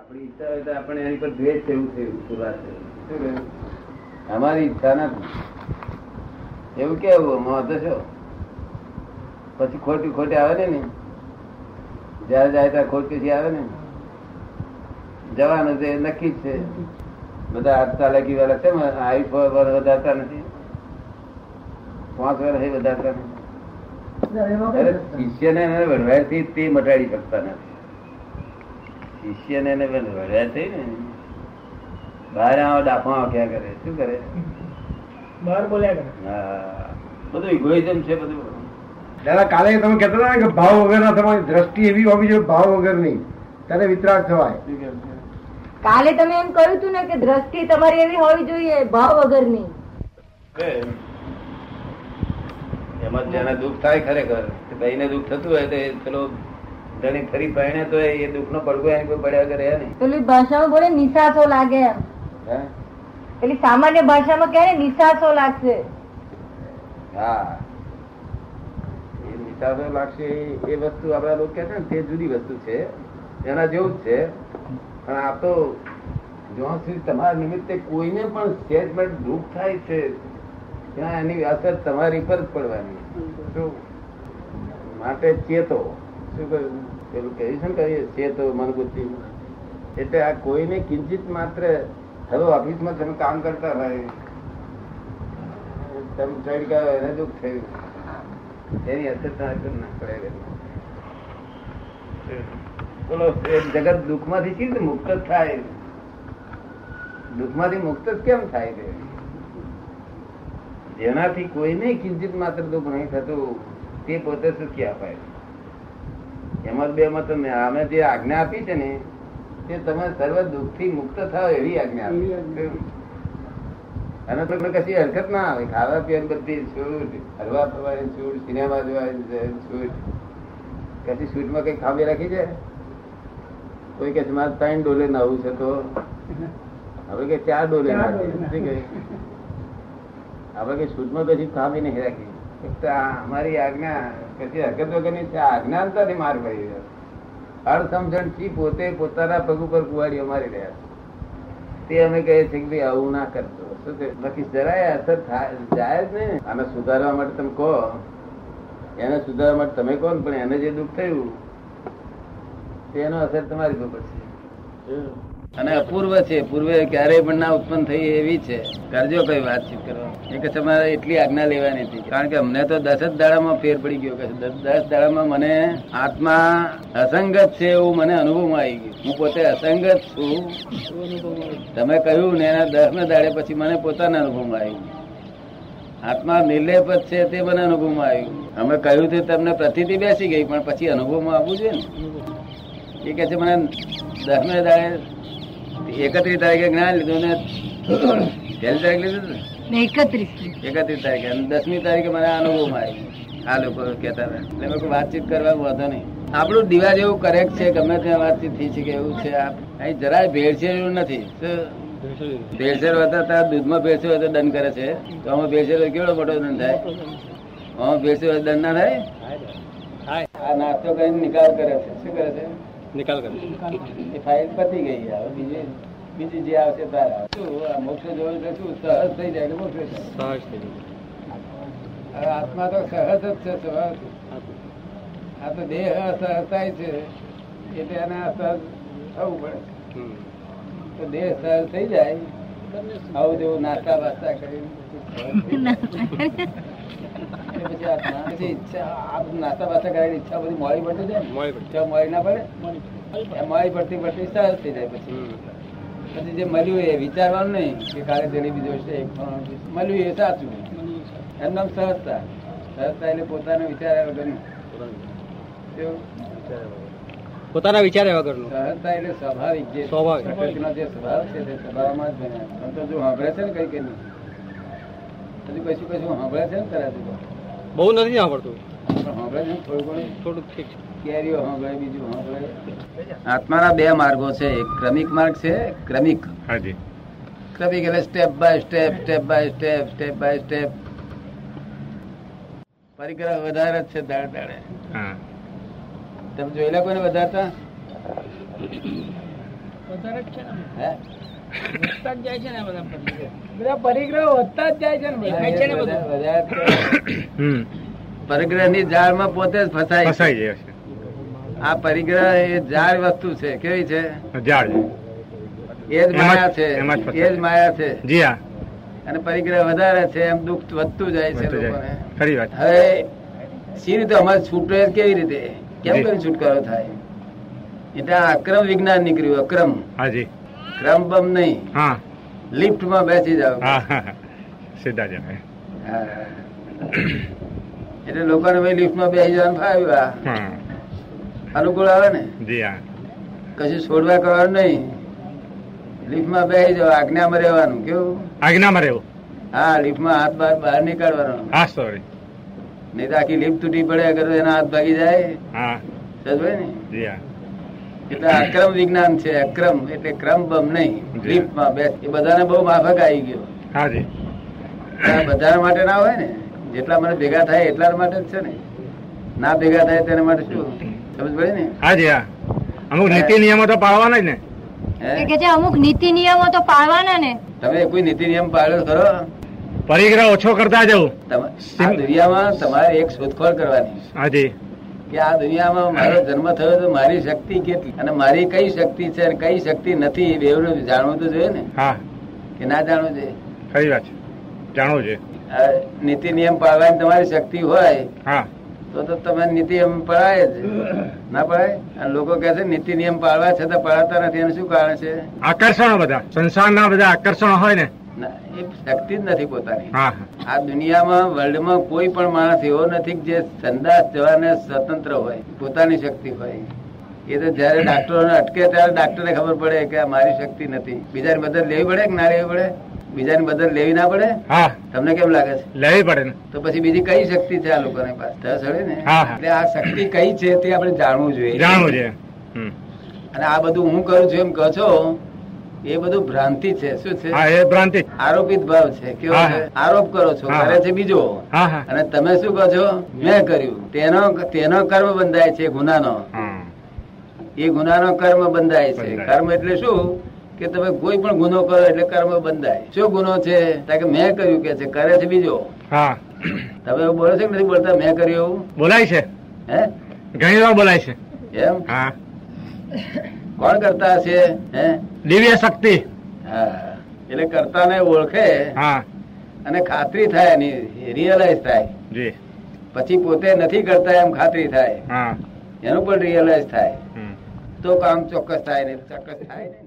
આપણી ઈચ્છા હોય તો આપણે એની પર દ્વેષ એવું થયું શુરુઆત છે. શું કહ્યું? અમારી ઈચ્છા નથી. એવું કેવું વાંધો છો? પછી ખોટી ખોટી આવે ને ને જયારે જાય ત્યારે ખોટી આવે ને જવાનું છે નક્કી જ છે. બધા આપતા ચાલાકી વાળા છે આવી વર્ષ વધારતા નથી. પાંચ વર્ષ વધારતા નથી. શિષ્યને એને તે મટાડી શકતા નથી. શિષ્યને એને વઢવાડથી ને. બહાર આવો ડાફા ક્યાં કરે? શું કરે? બહાર બોલ્યા કરે. હા. બધું ઇગોઇઝમ છે બધું. દાદા કાલે તમે કહેતા હતા ને કે ભાવ વગરના તમારી દ્રષ્ટિ એવી હોવી જોઈએ ભાવ વગરની. ત્યારે વિતરાગ થવાય? કાલે તમે એમ કહ્યું હતું ને કે દ્રષ્ટિ તમારી એવી હોવી જોઈએ ભાવ વગરની. એમાં જેને દુઃખ થાય ખરેખર તે ભાઈને દુઃખ થતું હોય તો એ પેલો ફરી પરણે તો એ દુઃખ નો પડઘો એની કોઈ પડ્યા કરે નહીં. પેલી ભાષામાં બોલે નિશાસો લાગે. એમ હે? પેલી સામાન્ય ભાષામાં કહે નિશાસો લાગશે. હા. એ નિશાસો લાગશે એ- વસ્તુ આપડા લોકો કે છે ને તે જુદી વસ્તુ છે. એના જેવું જ છે. પણ આ તો જ્યાં સુધી તમારા નિમિત્તે કોઈને પણ સ્ટેટમેન્ટ દુઃખ થાય છે ત્યાં એની અસર તમારી પર જ પડવાની શું? માટે ચેતો. શું કહ્યું? કહ્યું છે ને કહીએ તો મન બુદ્ધિ. એટલે આ કોઈને કિંચિત માત્ર હવે ઓફિસમાં તમે કામ કરતા હોય તમે ચડી ગયો એને દુઃખ થયું. એની અસર થાય ના પડે બોલો જગત દુઃખમાંથી કેવી રીતે મુક્ત થાય? દુઃખમાંથી મુક્ત કેમ થાય છે? જેનાથી કોઈને કિંચિત માત્ર દુઃખ નહીં થતું, તે પોતે સુખી અપાય એમાં બે માં તમે અમે જે આજ્ઞા આપી છે ને તે તમે સર્વ દુઃખથી મુક્ત થાવ એવી આજ્ઞા આપી અને તમને કશી હરકત ના આવે. ખાવા પીવાની બધી છૂટ હરવા ફરવાની છૂટ સિનેમા જોવાની છૂટ. કશી છૂટમાં કઈ ખામી રાખી છે? કોઈ કે મારે ત્રણ ડોલે નવું છે તો? હવે કે ચાર ડોલે આપડે કઈ છૂટમાં કશી ખામી નહીં રાખી. ફક્ત તો અમારી આજ્ઞા કશી હરકત વગરની છે અજ્ઞાનતાથી માર પડી રહ્યો અણસમજણથી પોતે પોતાના પગ ઉપર કુવાડીઓ મારી રહ્યા છે. તે અમે કહીએ છીએ કે ભાઈ, આવું ના કરતો શું તે, બાકી જરાય અસર થાય, જાય જ ને આને સુધારવા માટે તમે કહો. એને સુધારવા માટે તમે કહો પણ એને જે દુઃખ થયું, તેનો અસર તમારી પર પડશે. અને અપૂર્વ છે. પૂર્વે ક્યારેય પણ ના ઉત્પન્ન થઈ એવી છે. કરજો કઈ વાતચીત કરવા એ કે તમારે એટલી આજ્ઞા લેવાની હતી. કારણ કે અમને તો દસ જ દાડામાં ફેર પડી ગયો કે દસ દસ દાડામાં મને આત્મા અસંગત છે એવું મને અનુભવમાં આવી ગયું. હું પોતે અસંગત છું. તમે કહ્યું ને એના દસમે દાડે પછી મને પોતાના અનુભવમાં આવ્યું આત્મા નિર્લેપ જ છે તે મને અનુભવમાં આવ્યું અમે કહ્યું તે તમને પ્રતિથી બેસી ગઈ, પણ પછી અનુભવમાં આવવું જોઈએ ને. એ કે છે મને દસમે દાડે એકત્રીસ તારીખે જ્ઞાન લીધું ને પહેલી તારીખ લીધું ને? એકત્રીસ એકત્રીસ તારીખે. અને દસમી તારીખે મને અનુભવ અનુભવમાં આ લોકો કહેતા હતા. એટલે મેં વાતચીત કરવા વાંધો નહીં. આપણું દીવા જેવું કરેક્ટ છે ગમે ત્યાં વાતચીત થઈ છે કે એવું છે. અહીં જરાય ભેળસેળ એવું નથી? ભેળસેળ વધારતા દૂધમાં ભેળસેળ હોય તો દંડ કરે છે. તો આમાં ભેળસેળ હોય કેવડો મોટો દંડ થાય? આમાં ભેળસેળ દંડ ના થાય. આ નાસ્તો કરીને નિકાલ કરે છે. શું કરે છે? નિકાલ કરે. એ ફાઇલ પતી ગઈ હવે બીજી બીજી જે આવશે તારે મોક્ષ જોયું એટલે શું? સહજ થઈ જાય એટલે મોક્ષ. સહજ થઈ જાય. હવે આત્મા તો સહજ જ છે સહજ આ તો દેહ અસહજતા થાય છે. એટલે એને અસહજ થવું પડે. તો દેહ સહજ થઈ જાય. આવું જેવું નાસ્તા વાસ્તા કરી નાસ્તા વાસ્તા કરેલી ઈચ્છા બધી મોડી પડતી જાય મોડી મોડી ના પડે મોડી પડતી. પડતી સહજ થઈ જાય પછી. પછી જે મળ્યું એ વિચારવાનું નહીં કે કાલે જલેબી જોઈશે. મળ્યું એ સાચું. એમ નામ સહજતા સહજતા એટલે પોતાનો વિચાર વગરનું? પોતાના વિચાર્યા વગરનું. સહજતા એટલે સ્વાભાવિક જે સ્વાભાવિક. જે સ્વભાવ છે તે સ્વભાવમાં જ બન્યા. તો જો સાંભળે છે ને કઈ કઈ નહીં હજુ પછી પછી સાંભળે છે ને તરત જ. બહુ નથી સાંભળતું. પણ છે ને થોડું ઘણું? થોડું ઠીક છે. આત્માના બે માર્ગો છે એક ક્રમિક માર્ગ છે ક્રમિક. હાજી. ક્રમિક એટલે step by step step by step step by step પરિક્રમા વધારે જ છે દાડે દાડે. હા. તમે જોયેલા કોઈને વધારતા? વધારે જ છે ને વધતા જ જાય છે ને બધા પરિગ્રહ બધા પરિગ્રહ વધતા જ જાય છે ને દેખાય છે ને બધું. વધારે તો હમ. પરિગ્રહની પોતે જ ફસાય છે. ફસાઈ જાય છે. આ પરિગ્રહ એ જાળ વસ્તુ છે. કેવી છે? જાળ. એ જ માયા છે. એ જ માયા છે. જી હા. અને પરિગ્રહ વધારે છે. એમ દુઃખ વધતું જાય છે લોકોને. ખરી વાત. હવે સી રીતે અમારે છૂટે કેવી રીતે? કેમ. કરી છુટકારો થાય? એટલે અક્રમ વિજ્ઞાન નીકળ્યું અક્રમ. હાજી. ક્રમ બમ નહીં. હા. લિફ્ટમાં બેસી જાવ. સીધા હા. એટલે લોકોને ભાઈ લિફ્ટમાં બેસી જવાનું ફાવ્યું અનુકૂળ આવે ને? જી હા. કશું છોડવા કરવાનું નહીં. લિફ્ટમાં બેસી જાવ આજ્ઞામાં રહેવાનું કેવું? આજ્ઞામાં રહેવું. હા લિફ્ટમાં હાથ બહાર બહાર નીકળવાનું. હા સોરી નહીં તો આખી લિફ્ટ તૂટી પડે અગર એના હાથ ભાગી જાય. હા. સમજ ને? જી હા. એટલે અક્રમ વિજ્ઞાન છે અક્રમ એટલે ક્રમ બમ નહીં. ગ્રીપમાં બે બેસ. એ બધાને બહુ માફક આવી ગયો. હાજી બધા માટે ના હોય ને? જેટલા મને ભેગા થાય એટલા માટે જ છે ને? ના ભેગા થાય તેના માટે શું? સમજ પડે ને? હાજી હા. અમુક નીતિ નિયમો તો પાળવાના જ ને? કે જે અમુક નીતિ નિયમો તો પાળવાના ને? તમે કોઈ નીતિ નિયમ પાળ્યો ખરો? પરિગ્રહ ઓછો કરતા જવું દુનિયામાં તમારે એક શોધખોળ કરવાની હાજી કે આ દુનિયામાં મારો જન્મ થયો તો મારી શક્તિ કેટલી? અને મારી કઈ શક્તિ છે અને કઈ શક્તિ નથી બેવનું જાણવું તો જોઈએ ને? કે ના જાણવું છે ખરી વાત જાણવું છે નીતિ નિયમ પાળવાની તમારી શક્તિ હોય હા. તો તો તમે નીતિ નિયમ પડાય જ. ના પડાય? અને લોકો કહે છે નીતિ નિયમ પાળવા છતાં પડાતા નથી. એનું શું કારણ છે? આકર્ષણો બધા. સંસારના બધા આકર્ષણો હોય ને શક્તિ જ નથી પોતાની. આ દુનિયામાં વર્લ્ડમાં કોઈ પણ માણસ એવો નથી જે સંદાસ જવાને સ્વતંત્ર હોય પોતાની શક્તિ હોય. એ તો જયારે ડાક્ટરોને અટકે ત્યારે ડાક્ટરને ખબર પડે કે આ મારી શક્તિ નથી. બીજાની મદદ લેવી પડે કે ના લેવી પડે? બીજાની મદદ લેવી ના પડે? તમને કેમ લાગે છે? લેવી પડે તો પછી બીજી કઈ શક્તિ છે આ લોકોની પાસે? ને. એટલે આ શક્તિ કઈ છે તે આપણે જાણવું જોઈએ. જાણવું જોઈએ. અને આ બધું હું કરું છું એમ કહો છો એ બધું ભ્રાંતિ છે. શું છે? હા એ ભ્રાંતિ. આરોપિત ભાવ છે. કેવો છે? આરોપ કરો છો. કરે છે બીજો. અને તમે શું કહો છો? મેં કર્યું. તેનો તેનો કર્મ બંધાય છે ગુનાનો. એ ગુનાનો કર્મ બંધાય છે. કર્મ એટલે શું? કે તમે કોઈ પણ ગુનો કરો એટલે કર્મ બંધાય. શું ગુનો છે? કે મેં કર્યું કે છે. કરે છે બીજો. તમે એવું બોલો છો કે નથી બોલતા? મેં કર્યું. એવું બોલાય છે. હે? ઘણી વાર બોલાય છે. એમ? હા. કોણ કરતા હશે હે? દિવ્ય શક્તિ. હા. એટલે કરતા ને ઓળખે હા. અને ખાતરી થાય એની રિયલાઇઝ થાય. જી. પછી પોતે નથી કરતા એમ ખાતરી થાય. હા. એનું પણ રિયલાઇઝ થાય. તો કામ ચોક્કસ થાય ને ચોક્કસ થાય ને.